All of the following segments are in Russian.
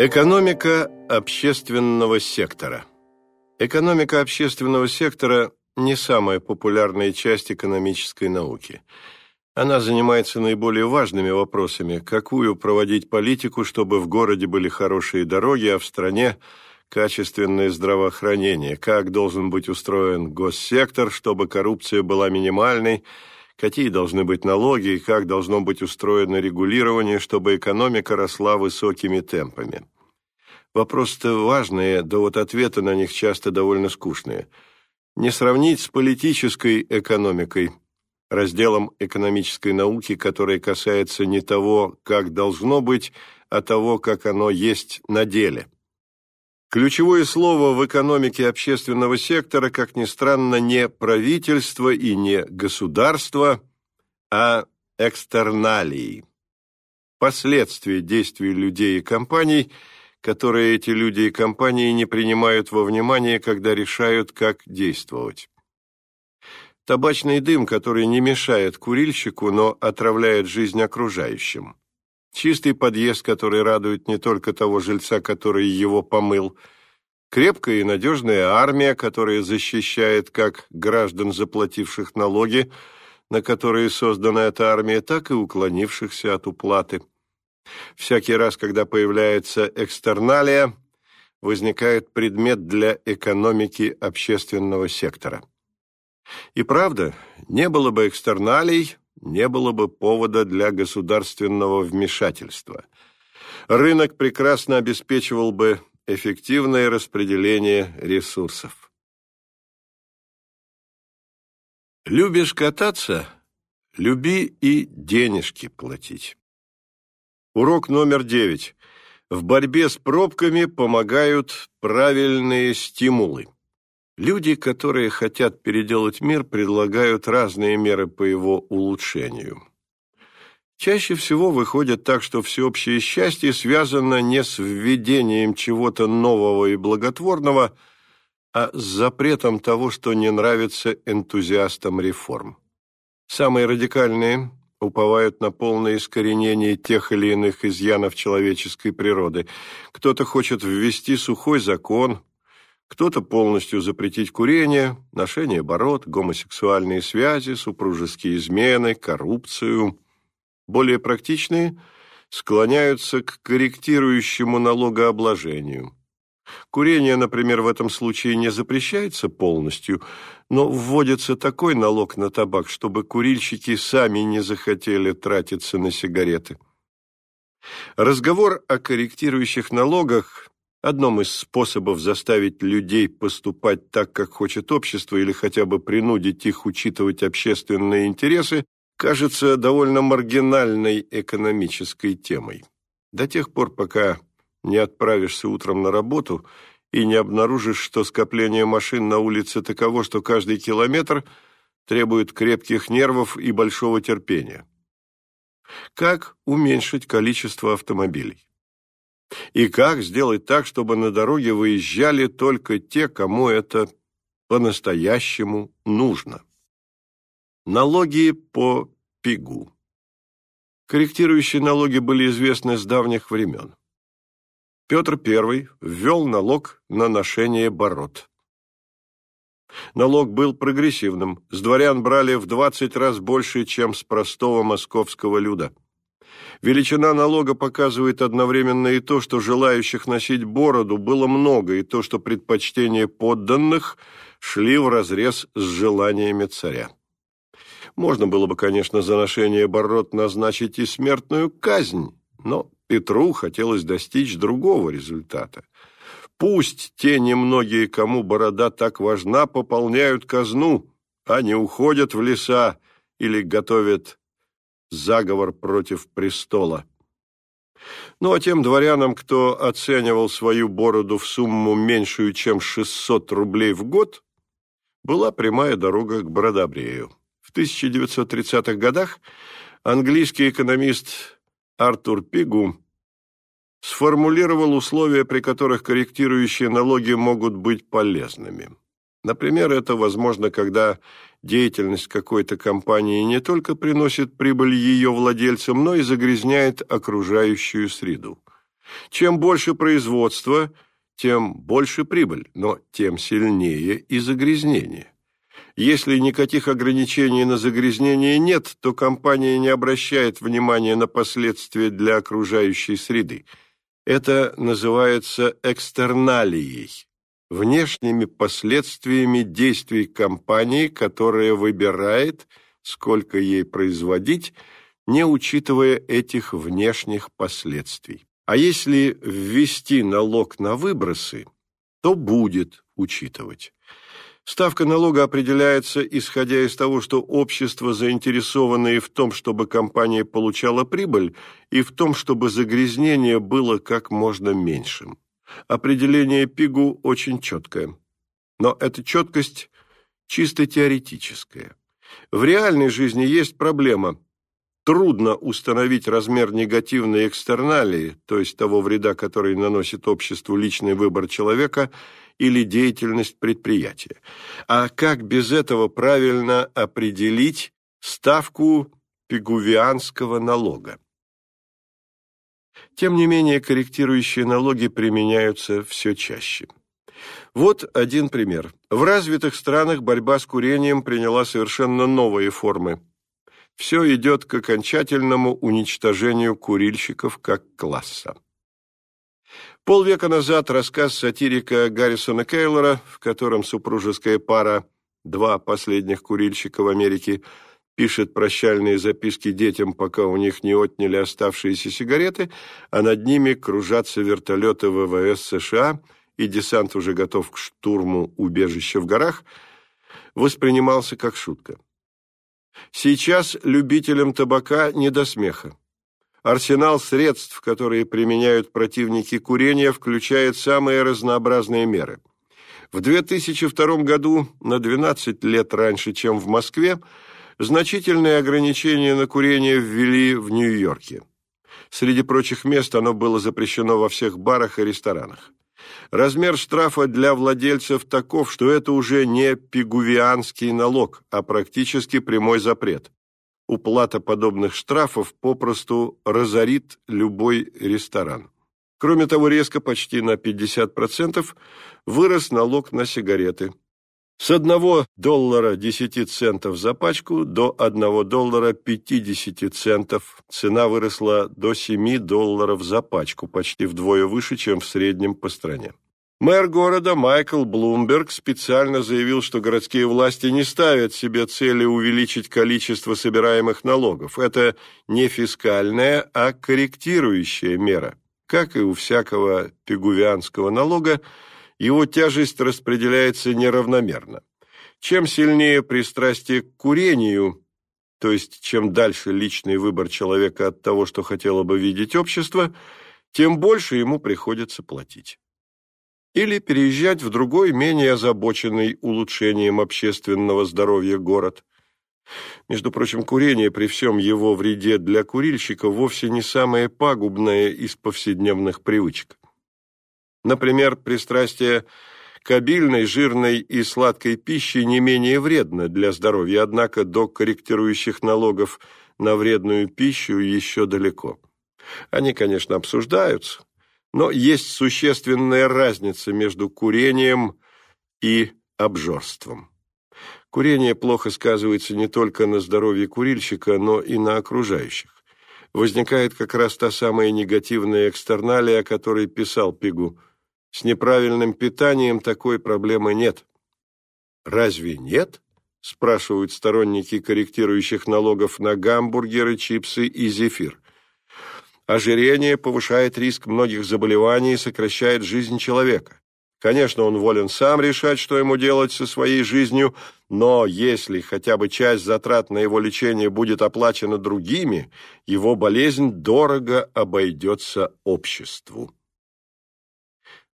Экономика общественного сектора. Экономика общественного сектора не самая популярная часть экономической науки. Она занимается наиболее важными вопросами, какую проводить политику, чтобы в городе были хорошие дороги, а в стране качественное здравоохранение, как должен быть устроен госсектор, чтобы коррупция была минимальной, какие должны быть налоги и как должно быть устроено регулирование, чтобы экономика росла высокими темпами. Вопросы-то важные, да вот ответы на них часто довольно скучные. Не сравнить с политической экономикой, разделом экономической науки, который касается не того, как должно быть, а того, как оно есть на деле. Ключевое слово в экономике общественного сектора, как ни странно, не правительство и не государство, а экстерналии. Последствия действий людей и компаний, которые эти люди и компании не принимают во внимание, когда решают, как действовать. Табачный дым, который не мешает курильщику, но отравляет жизнь окружающим. Чистый подъезд, который радует не только того жильца, который его помыл, крепкая и надежная армия, которая защищает как граждан, заплативших налоги, на которые создана эта армия, так и уклонившихся от уплаты. Всякий раз, когда появляется экстерналия, возникает предмет для экономики общественного сектора. И правда, не было бы экстерналий, не было бы повода для государственного вмешательства. Рынок прекрасно обеспечивал бы эффективное распределение ресурсов. Любишь кататься? Люби и денежки платить. Урок номер девять. В борьбе с пробками помогают правильные стимулы. Люди, которые хотят переделать мир, предлагают разные меры по его улучшению. Чаще всего выходит так, что всеобщее счастье связано не с введением чего-то нового и благотворного, а с запретом того, что не нравится энтузиастам реформ. Самые радикальные уповают на полное искоренение тех или иных изъянов человеческой природы. Кто-то хочет ввести сухой закон, кто-то полностью запретить курение, ношение бород, гомосексуальные связи, супружеские измены, коррупцию. Более практичные склоняются к корректирующему налогообложению. Курение, например, в этом случае не запрещается полностью, но вводится такой налог на табак, чтобы курильщики сами не захотели тратиться на сигареты. Разговор о корректирующих налогах одном из способов заставить людей поступать так, как хочет общество, или хотя бы принудить их учитывать общественные интересы, кажется довольно маргинальной экономической темой. До тех пор, пока не отправишься утром на работу и не обнаружишь, что скопление машин на улице таково, что каждый километр требует крепких нервов и большого терпения. Как уменьшить количество автомобилей? И как сделать так, чтобы на дороге выезжали только те, кому это по-настоящему нужно? Налоги по ПИГУ. Корректирующие налоги были известны с давних времен. Петр I ввел налог на ношение бород. Налог был прогрессивным, с дворян брали в 20 раз больше, чем с простого московского люда. Величина налога показывает одновременно и то, что желающих носить бороду было много, и то, что предпочтения подданных шли вразрез с желаниями царя. Можно было бы, конечно, за ношение бород назначить и смертную казнь, но Петру хотелось достичь другого результата. Пусть те немногие, кому борода так важна, пополняют казну, а не уходят в леса или готовят заговор против престола. Ну а тем дворянам, кто оценивал свою бороду в сумму меньшую, чем 600 рублей в год, была прямая дорога к Бродобрею. В 1930-х годах английский экономист Артур Пигу сформулировал условия, при которых корректирующие налоги могут быть полезными. Например, это возможно, когда деятельность какой-то компании не только приносит прибыль ее владельцам, но и загрязняет окружающую среду. Чем больше производства, тем больше прибыль, но тем сильнее и загрязнение. Если никаких ограничений на загрязнение нет, то компания не обращает внимания на последствия для окружающей среды. Это называется экстерналией, внешними последствиями действий компании, которая выбирает, сколько ей производить, не учитывая этих внешних последствий. А если ввести налог на выбросы, то будет учитывать. Ставка налога определяется, исходя из того, что общество заинтересовано и в том, чтобы компания получала прибыль, и в том, чтобы загрязнение было как можно меньшим. Определение ПИГу очень четкое. Но эта четкость чисто теоретическая. В реальной жизни есть проблема. Трудно установить размер негативной экстерналии, то есть того вреда, который наносит обществу личный выбор человека – или деятельность предприятия. А как без этого правильно определить ставку пигувианского налога? Тем не менее, корректирующие налоги применяются все чаще. Вот один пример. В развитых странах борьба с курением приняла совершенно новые формы. Все идет к окончательному уничтожению курильщиков как класса. Полвека назад рассказ сатирика Гаррисона Кейлора, в котором супружеская пара, два последних курильщика в Америке, пишет прощальные записки детям, пока у них не отняли оставшиеся сигареты, а над ними кружатся вертолеты ВВС США, и десант уже готов к штурму убежища в горах, воспринимался как шутка. Сейчас любителям табака не до смеха. Арсенал средств, которые применяют противники курения, включает самые разнообразные меры. В 2002 году, на 12 лет раньше, чем в Москве, значительные ограничения на курение ввели в Нью-Йорке. Среди прочих мест оно было запрещено во всех барах и ресторанах. Размер штрафа для владельцев таков, что это уже не пигувианский налог, а практически прямой запрет уплата подобных штрафов попросту разорит любой ресторан. Кроме того, резко почти на 50% вырос налог на сигареты. С 1 доллара 10 центов за пачку до 1 доллара 50 центов. Цена выросла до 7 долларов за пачку, почти вдвое выше, чем в среднем по стране. Мэр города Майкл Блумберг специально заявил, что городские власти не ставят себе цели увеличить количество собираемых налогов. Это не фискальная, а корректирующая мера. Как и у всякого пигувианского налога, его тяжесть распределяется неравномерно. Чем сильнее пристрастие к курению, то есть чем дальше личный выбор человека от того, что хотело бы видеть общество, тем больше ему приходится платить или переезжать в другой, менее озабоченный улучшением общественного здоровья город. Между прочим, курение при всем его вреде для курильщика вовсе не самое пагубное из повседневных привычек. Например, пристрастие к обильной, жирной и сладкой пище не менее вредно для здоровья, однако до корректирующих налогов на вредную пищу еще далеко. Они, конечно, обсуждаются, но есть существенная разница между курением и обжорством. Курение плохо сказывается не только на здоровье курильщика, но и на окружающих. Возникает как раз та самая негативная экстерналия, о которой писал Пигу. С неправильным питанием такой проблемы нет. Разве нет? спрашивают сторонники корректирующих налогов на гамбургеры, чипсы и зефир. Ожирение повышает риск многих заболеваний и сокращает жизнь человека. Конечно, он волен сам решать, что ему делать со своей жизнью, но если хотя бы часть затрат на его лечение будет оплачена другими, его болезнь дорого обойдется обществу.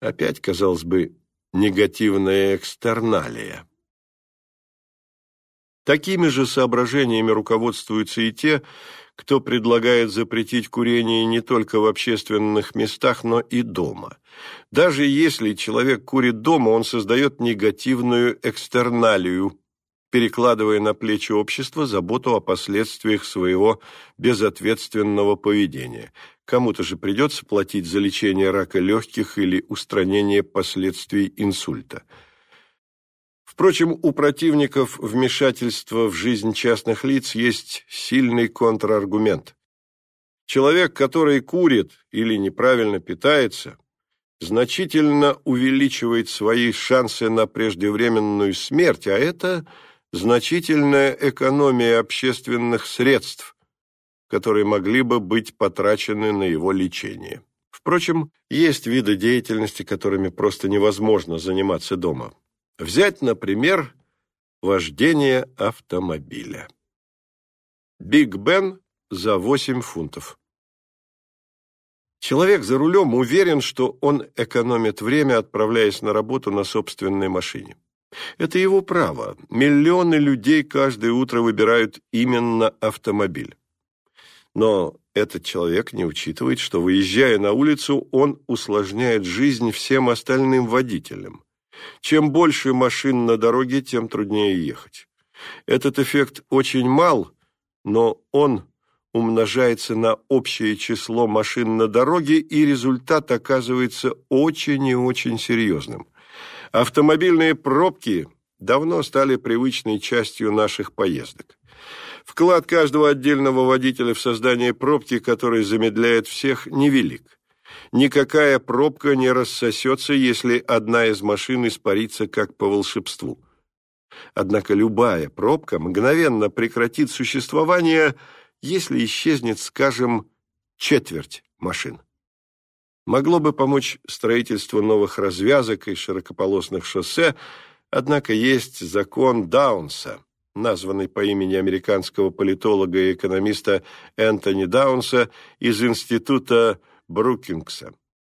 Опять, казалось бы, негативная экстерналия. Такими же соображениями руководствуются и те, кто предлагает запретить курение не только в общественных местах, но и дома. Даже если человек курит дома, он создает негативную экстерналию, перекладывая на плечи общества заботу о последствиях своего безответственного поведения. Кому-то же придется платить за лечение рака легких или устранение последствий инсульта. Впрочем, у противников вмешательства в жизнь частных лиц есть сильный контраргумент. Человек, который курит или неправильно питается, значительно увеличивает свои шансы на преждевременную смерть, а это значительная экономия общественных средств, которые могли бы быть потрачены на его лечение. Впрочем, есть виды деятельности, которыми просто невозможно заниматься дома. Взять, например, вождение автомобиля. Биг Бен за 8 фунтов. Человек за рулем уверен, что он экономит время, отправляясь на работу на собственной машине. Это его право. Миллионы людей каждое утро выбирают именно автомобиль. Но этот человек не учитывает, что, выезжая на улицу, он усложняет жизнь всем остальным водителям. Чем больше машин на дороге, тем труднее ехать. Этот эффект очень мал, но он умножается на общее число машин на дороге, и результат оказывается очень и очень серьезным. Автомобильные пробки давно стали привычной частью наших поездок. Вклад каждого отдельного водителя в создание пробки, который замедляет всех, невелик. Никакая пробка не рассосется, если одна из машин испарится как по волшебству. Однако любая пробка мгновенно прекратит существование – если исчезнет, скажем, четверть машин. Могло бы помочь строительство новых развязок и широкополосных шоссе, однако есть закон Даунса, названный по имени американского политолога и экономиста Энтони Даунса из Института Брукингса.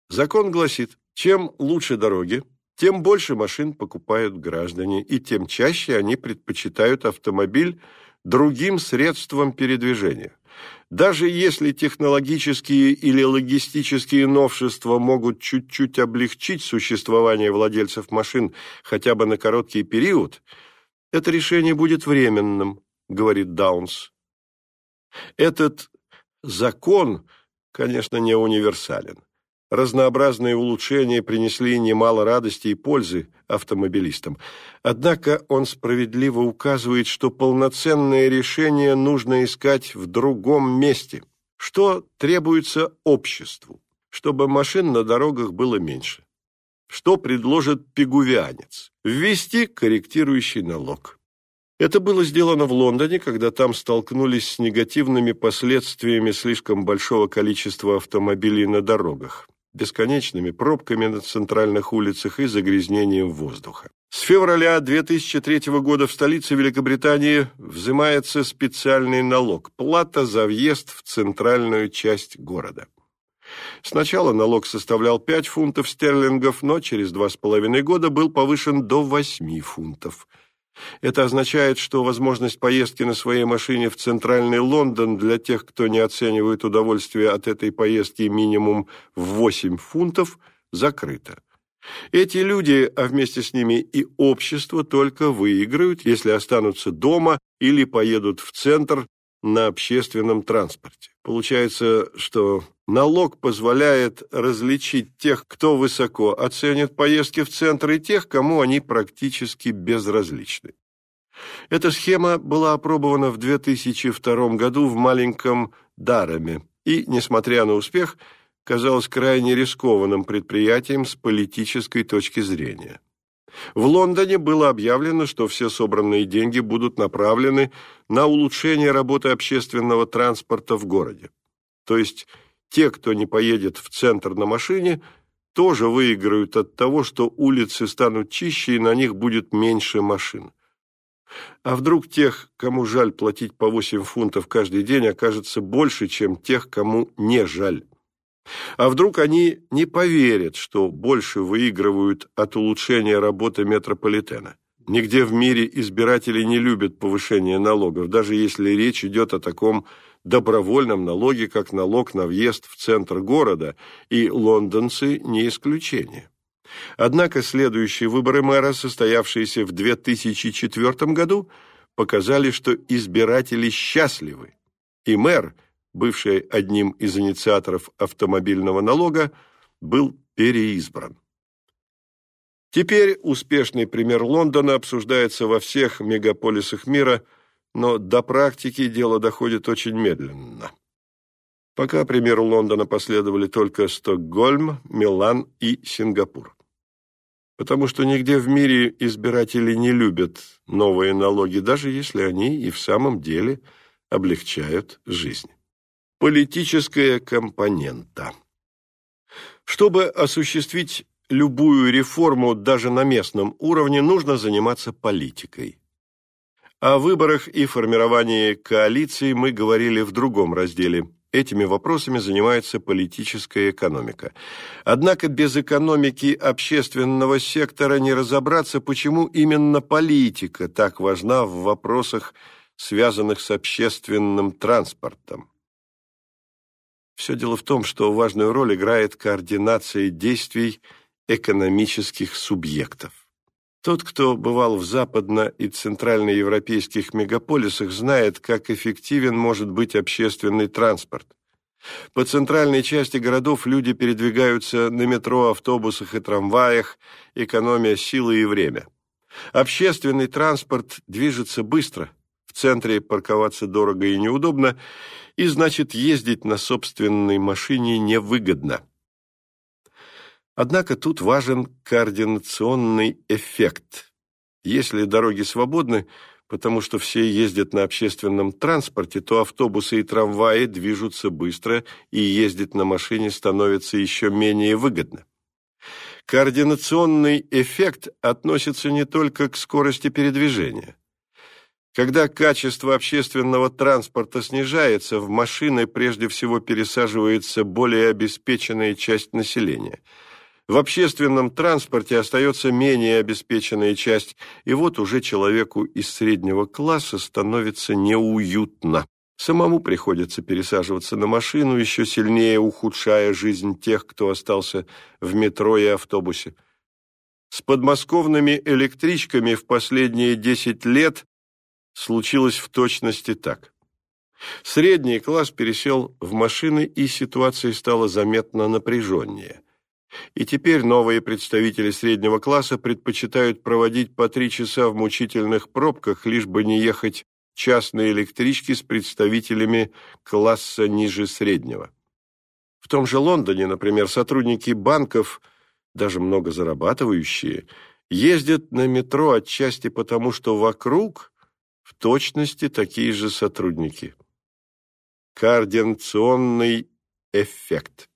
Закон гласит, чем лучше дороги, тем больше машин покупают граждане, и тем чаще они предпочитают автомобиль другим средством передвижения. Даже если технологические или логистические новшества могут чуть-чуть облегчить существование владельцев машин хотя бы на короткий период, это решение будет временным, говорит Даунс. Этот закон, конечно, не универсален. Разнообразные улучшения принесли немало радости и пользы автомобилистам. Однако он справедливо указывает, что полноценное решение нужно искать в другом месте. Что требуется обществу, чтобы машин на дорогах было меньше? Что предложит пигувианец? Ввести корректирующий налог. Это было сделано в Лондоне, когда там столкнулись с негативными последствиями слишком большого количества автомобилей на дорогах бесконечными пробками на центральных улицах и загрязнением воздуха. С февраля 2003 года в столице Великобритании взимается специальный налог – плата за въезд в центральную часть города. Сначала налог составлял 5 фунтов стерлингов, но через два с половиной года был повышен до 8 фунтов – это означает, что возможность поездки на своей машине в центральный Лондон для тех, кто не оценивает удовольствие от этой поездки минимум в 8 фунтов, закрыта. Эти люди, а вместе с ними и общество, только выиграют, если останутся дома или поедут в центр на общественном транспорте. Получается, что налог позволяет различить тех, кто высоко оценит поездки в центр, и тех, кому они практически безразличны. Эта схема была опробована в 2002 году в маленьком Дараме и, несмотря на успех, казалась крайне рискованным предприятием с политической точки зрения. В Лондоне было объявлено, что все собранные деньги будут направлены на улучшение работы общественного транспорта в городе. То есть те, кто не поедет в центр на машине, тоже выиграют от того, что улицы станут чище и на них будет меньше машин. А вдруг тех, кому жаль платить по 8 фунтов каждый день, окажется больше, чем тех, кому не жаль? А вдруг они не поверят, что больше выигрывают от улучшения работы метрополитена? Нигде в мире избиратели не любят повышение налогов, даже если речь идет о таком добровольном налоге, как налог на въезд в центр города, и лондонцы не исключение. Однако следующие выборы мэра, состоявшиеся в 2004 году, показали, что избиратели счастливы, и мэр, бывший одним из инициаторов автомобильного налога, был переизбран. Теперь успешный пример Лондона обсуждается во всех мегаполисах мира, но до практики дело доходит очень медленно. Пока примеру Лондона последовали только Стокгольм, Милан и Сингапур. Потому что нигде в мире избиратели не любят новые налоги, даже если они и в самом деле облегчают жизнь. Политическая компонента. Чтобы осуществить любую реформу даже на местном уровне, нужно заниматься политикой. О выборах и формировании коалиции мы говорили в другом разделе – Этими вопросами занимается политическая экономика. Однако без экономики общественного сектора не разобраться, почему именно политика так важна в вопросах, связанных с общественным транспортом. Все дело в том, что важную роль играет координация действий экономических субъектов. Тот, кто бывал в западно- и центральноевропейских мегаполисах, знает, как эффективен может быть общественный транспорт. По центральной части городов люди передвигаются на метро, автобусах и трамваях, экономя силы и время. Общественный транспорт движется быстро, в центре парковаться дорого и неудобно, и значит ездить на собственной машине невыгодно. Однако тут важен координационный эффект. Если дороги свободны, потому что все ездят на общественном транспорте, то автобусы и трамваи движутся быстро, и ездить на машине становится еще менее выгодно. Координационный эффект относится не только к скорости передвижения. Когда качество общественного транспорта снижается, в машины прежде всего пересаживается более обеспеченная часть населения – в общественном транспорте остается менее обеспеченная часть, и вот уже человеку из среднего класса становится неуютно. Самому приходится пересаживаться на машину, еще сильнее ухудшая жизнь тех, кто остался в метро и автобусе. С подмосковными электричками в последние 10 лет случилось в точности так. Средний класс пересел в машины, и ситуация стала заметно напряженнее. И теперь новые представители среднего класса предпочитают проводить по три часа в мучительных пробках, лишь бы не ехать частные электрички с представителями класса ниже среднего. В том же Лондоне, например, сотрудники банков, даже много зарабатывающие, ездят на метро отчасти потому, что вокруг в точности такие же сотрудники. Координационный эффект.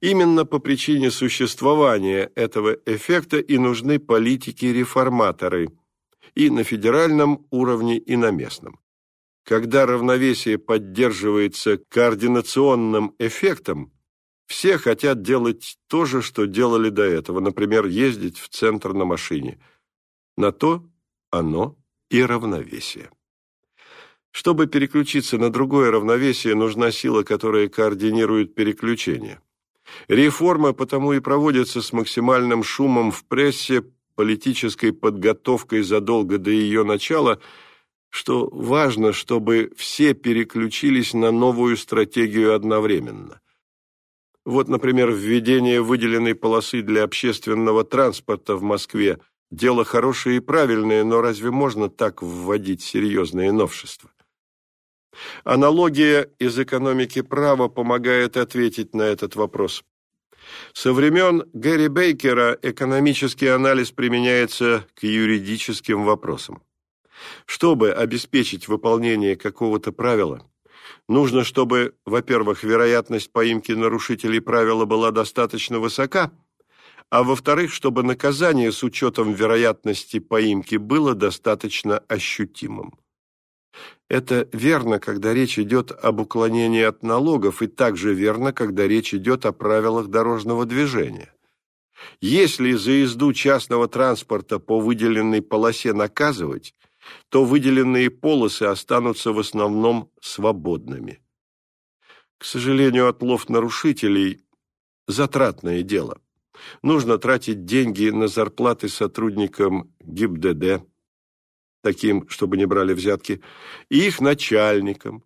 Именно по причине существования этого эффекта и нужны политики-реформаторы и на федеральном уровне, и на местном. Когда равновесие поддерживается координационным эффектом, все хотят делать то же, что делали до этого, например, ездить в центр на машине. На то оно и равновесие. Чтобы переключиться на другое равновесие, нужна сила, которая координирует переключение. Реформа потому и проводится с максимальным шумом в прессе, политической подготовкой задолго до ее начала, что важно, чтобы все переключились на новую стратегию одновременно. Вот, например, введение выделенной полосы для общественного транспорта в Москве – дело хорошее и правильное, но разве можно так вводить серьезные новшества? Аналогия из экономики права помогает ответить на этот вопрос. Со времен Гэри Бейкера экономический анализ применяется к юридическим вопросам. Чтобы обеспечить выполнение какого-то правила, нужно, чтобы, во-первых, вероятность поимки нарушителей правила была достаточно высока, а во-вторых, чтобы наказание с учетом вероятности поимки было достаточно ощутимым. Это верно, когда речь идет об уклонении от налогов, и также верно, когда речь идет о правилах дорожного движения. Если за езду частного транспорта по выделенной полосе наказывать, то выделенные полосы останутся в основном свободными. К сожалению, отлов нарушителей – затратное дело. Нужно тратить деньги на зарплаты сотрудникам ГИБДД, таким, чтобы не брали взятки, и их начальникам,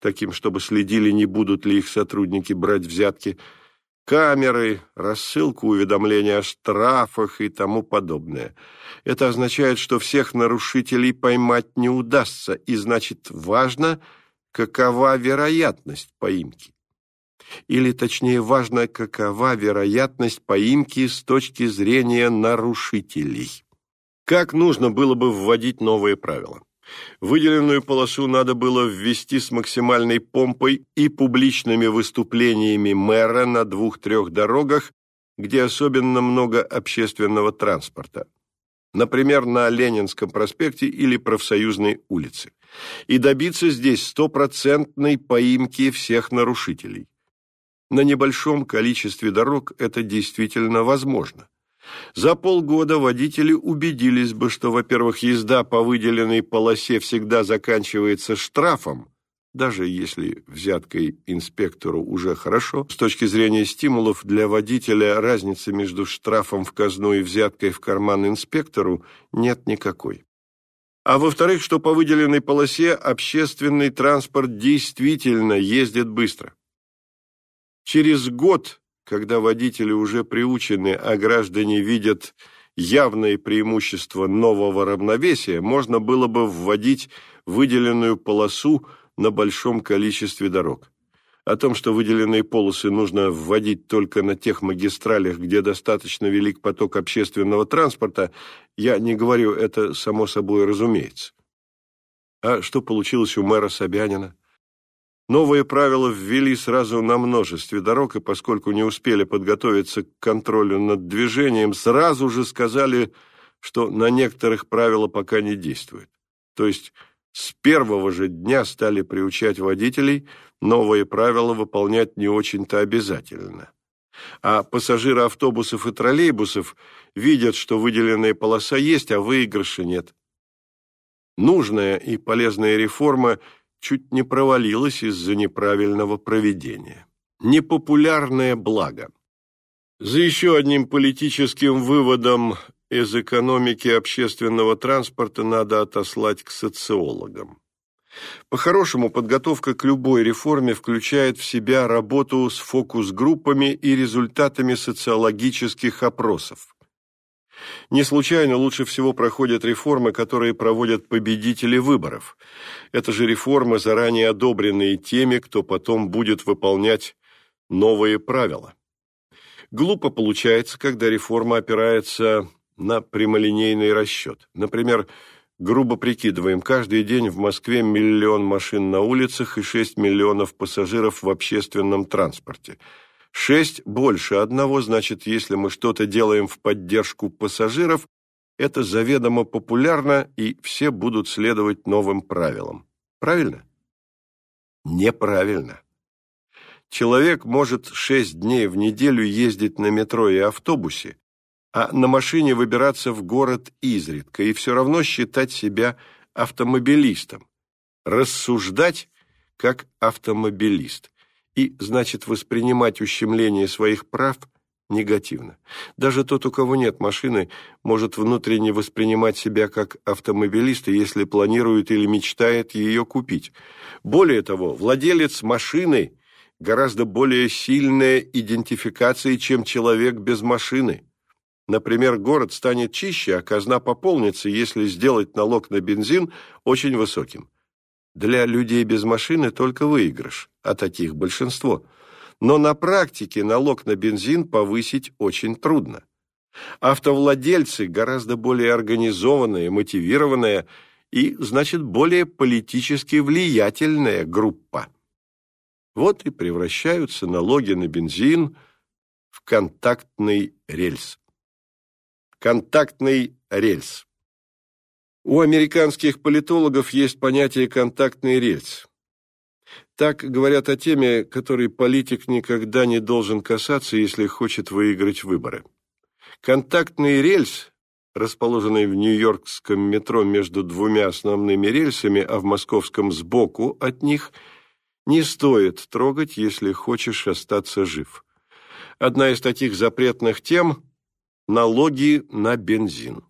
таким, чтобы следили, не будут ли их сотрудники брать взятки, камеры, рассылку уведомления о штрафах и тому подобное. Это означает, что всех нарушителей поймать не удастся, и значит важно, какова вероятность поимки. Или, точнее, важно, какова вероятность поимки с точки зрения нарушителей. Как нужно было бы вводить новые правила? Выделенную полосу надо было ввести с максимальной помпой и публичными выступлениями мэра на двух-трех дорогах, где особенно много общественного транспорта. Например, на Ленинском проспекте или Профсоюзной улице. И добиться здесь стопроцентной поимки всех нарушителей. На небольшом количестве дорог это действительно возможно. За полгода водители убедились бы, что, во-первых, езда по выделенной полосе всегда заканчивается штрафом, даже если взяткой инспектору уже хорошо. С точки зрения стимулов для водителя разницы между штрафом в казну и взяткой в карман инспектору нет никакой. А во-вторых, что по выделенной полосе общественный транспорт действительно ездит быстро. Через год когда водители уже приучены, а граждане видят явное преимущество нового равновесия, можно было бы вводить выделенную полосу на большом количестве дорог. О том, что выделенные полосы нужно вводить только на тех магистралях, где достаточно велик поток общественного транспорта, я не говорю, это само собой разумеется. А что получилось у мэра Собянина? Новые правила ввели сразу на множестве дорог, и поскольку не успели подготовиться к контролю над движением, сразу же сказали, что на некоторых правила пока не действуют. То есть с первого же дня стали приучать водителей новые правила выполнять не очень-то обязательно. А пассажиры автобусов и троллейбусов видят, что выделенная полоса есть, а выигрыша нет. Нужная и полезная реформа – чуть не провалилась из-за неправильного проведения. Непопулярное благо. За еще одним политическим выводом из экономики общественного транспорта надо отослать к социологам. По-хорошему, подготовка к любой реформе включает в себя работу с фокус-группами и результатами социологических опросов. Не случайно лучше всего проходят реформы, которые проводят победители выборов. Это же реформы, заранее одобренные теми, кто потом будет выполнять новые правила. Глупо получается, когда реформа опирается на прямолинейный расчет. Например, грубо прикидываем, каждый день в Москве миллион машин на улицах и 6 миллионов пассажиров в общественном транспорте – Шесть больше одного, значит, если мы что-то делаем в поддержку пассажиров, это заведомо популярно, и все будут следовать новым правилам. Правильно? Неправильно. Человек может шесть дней в неделю ездить на метро и автобусе, а на машине выбираться в город изредка и все равно считать себя автомобилистом. Рассуждать как автомобилист и, значит, воспринимать ущемление своих прав негативно. Даже тот, у кого нет машины, может внутренне воспринимать себя как автомобилист, если планирует или мечтает ее купить. Более того, владелец машины гораздо более сильная идентификация, чем человек без машины. Например, город станет чище, а казна пополнится, если сделать налог на бензин очень высоким. Для людей без машины только выигрыш, а таких большинство. Но на практике налог на бензин повысить очень трудно. Автовладельцы гораздо более организованная, мотивированная и, значит, более политически влиятельная группа. Вот и превращаются налоги на бензин в контактный рельс. Контактный рельс. У американских политологов есть понятие «контактный рельс». Так говорят о теме, которой политик никогда не должен касаться, если хочет выиграть выборы. Контактный рельс, расположенный в Нью-Йоркском метро между двумя основными рельсами, а в московском сбоку от них, не стоит трогать, если хочешь остаться жив. Одна из таких запретных тем – налоги на бензин.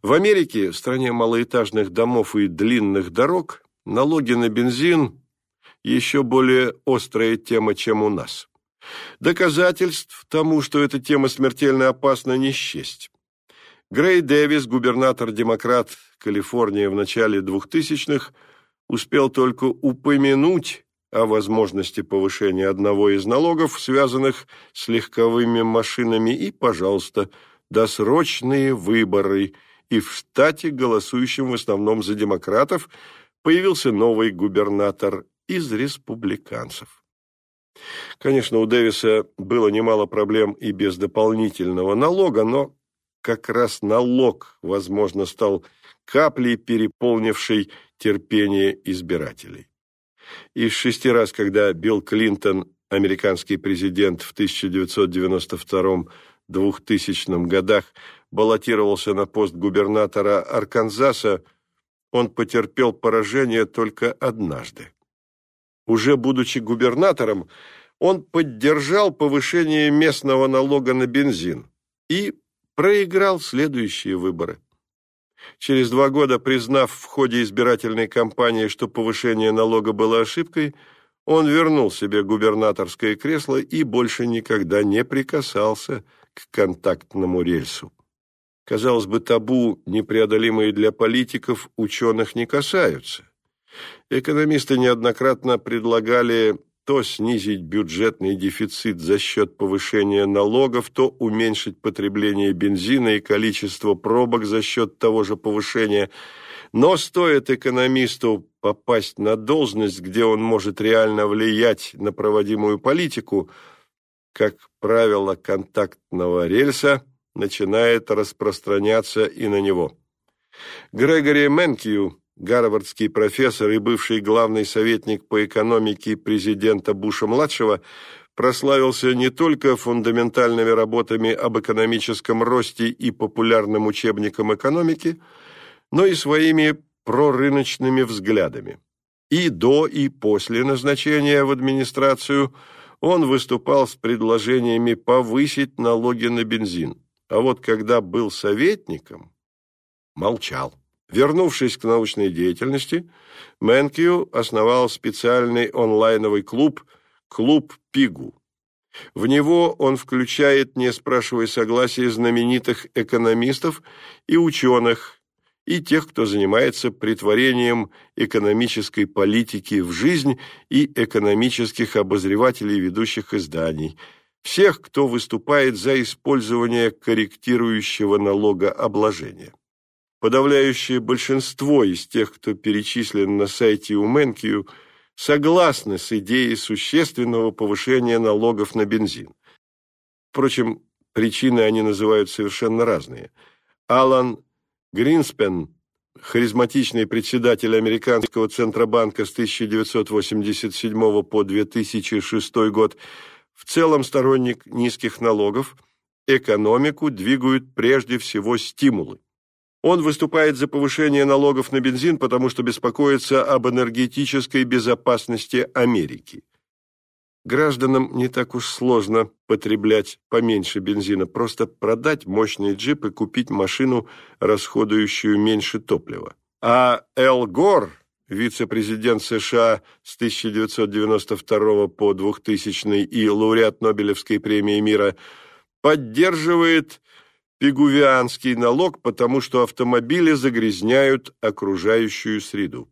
В Америке, в стране малоэтажных домов и длинных дорог, налоги на бензин – еще более острая тема, чем у нас. Доказательств тому, что эта тема смертельно опасна, не счесть. Грей Дэвис, губернатор-демократ Калифорнии в начале 2000-х, успел только упомянуть о возможности повышения одного из налогов, связанных с легковыми машинами, и, пожалуйста, досрочные выборы – и в штате, голосующем в основном за демократов, появился новый губернатор из республиканцев. Конечно, у Дэвиса было немало проблем и без дополнительного налога, но как раз налог, возможно, стал каплей, переполнившей терпение избирателей. Из шести раз, когда Билл Клинтон, американский президент в 1992-2000 годах, баллотировался на пост губернатора Арканзаса, он потерпел поражение только однажды. Уже будучи губернатором, он поддержал повышение местного налога на бензин и проиграл следующие выборы. Через два года, признав в ходе избирательной кампании, что повышение налога было ошибкой, он вернул себе губернаторское кресло и больше никогда не прикасался к контактному рельсу. Казалось бы, табу, непреодолимые для политиков, ученых не касаются. Экономисты неоднократно предлагали то снизить бюджетный дефицит за счет повышения налогов, то уменьшить потребление бензина и количество пробок за счет того же повышения. Но стоит экономисту попасть на должность, где он может реально влиять на проводимую политику, как правило, контактного рельса – начинает распространяться и на него. Грегори Менкью, гарвардский профессор и бывший главный советник по экономике президента Буша-младшего, прославился не только фундаментальными работами об экономическом росте и популярным учебником экономики, но и своими прорыночными взглядами. И до, и после назначения в администрацию он выступал с предложениями повысить налоги на бензин а вот когда был советником, молчал. Вернувшись к научной деятельности, Мэнкью основал специальный онлайновый клуб «Клуб Пигу». В него он включает, не спрашивая согласия, знаменитых экономистов и ученых, и тех, кто занимается притворением экономической политики в жизнь и экономических обозревателей ведущих изданий – всех, кто выступает за использование корректирующего налогообложения. Подавляющее большинство из тех, кто перечислен на сайте Уменкию, согласны с идеей существенного повышения налогов на бензин. Впрочем, причины они называют совершенно разные. Алан Гринспен, харизматичный председатель американского Центробанка с 1987 по 2006 год, в целом сторонник низких налогов, экономику двигают прежде всего стимулы. Он выступает за повышение налогов на бензин, потому что беспокоится об энергетической безопасности Америки. Гражданам не так уж сложно потреблять поменьше бензина, просто продать мощный джип и купить машину, расходующую меньше топлива. А Эл Гор вице-президент США с 1992 по 2000 и лауреат Нобелевской премии мира, поддерживает пигувианский налог, потому что автомобили загрязняют окружающую среду.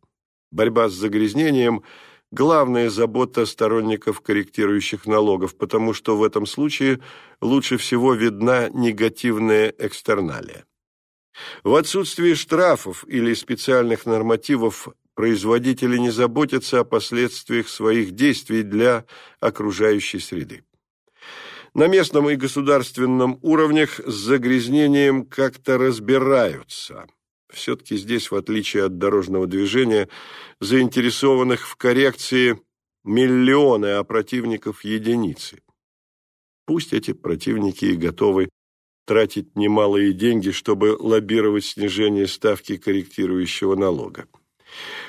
Борьба с загрязнением – главная забота сторонников корректирующих налогов, потому что в этом случае лучше всего видна негативная экстерналия. В отсутствии штрафов или специальных нормативов производители не заботятся о последствиях своих действий для окружающей среды. На местном и государственном уровнях с загрязнением как-то разбираются. Все-таки здесь, в отличие от дорожного движения, заинтересованных в коррекции миллионы, а противников единицы. Пусть эти противники и готовы тратить немалые деньги, чтобы лоббировать снижение ставки корректирующего налога.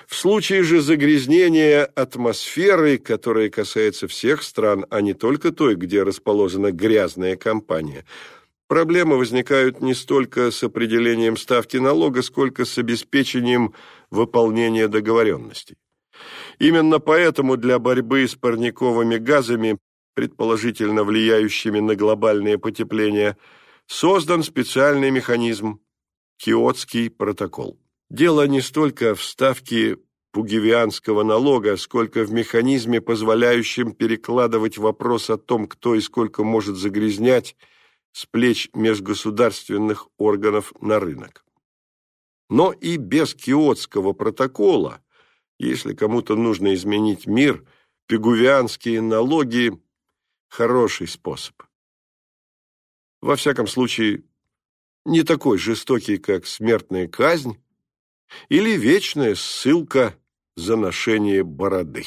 В случае же загрязнения атмосферы, которое касается всех стран, а не только той, где расположена грязная компания, проблемы возникают не столько с определением ставки налога, сколько с обеспечением выполнения договоренностей. Именно поэтому для борьбы с парниковыми газами, предположительно влияющими на глобальное потепление, создан специальный механизм – Киотский протокол. Дело не столько в ставке пугивианского налога, сколько в механизме, позволяющем перекладывать вопрос о том, кто и сколько может загрязнять с плеч межгосударственных органов на рынок. Но и без Киотского протокола, если кому-то нужно изменить мир, пегувианские налоги – хороший способ. Во всяком случае, не такой жестокий, как смертная казнь или вечная ссылка за ношение бороды.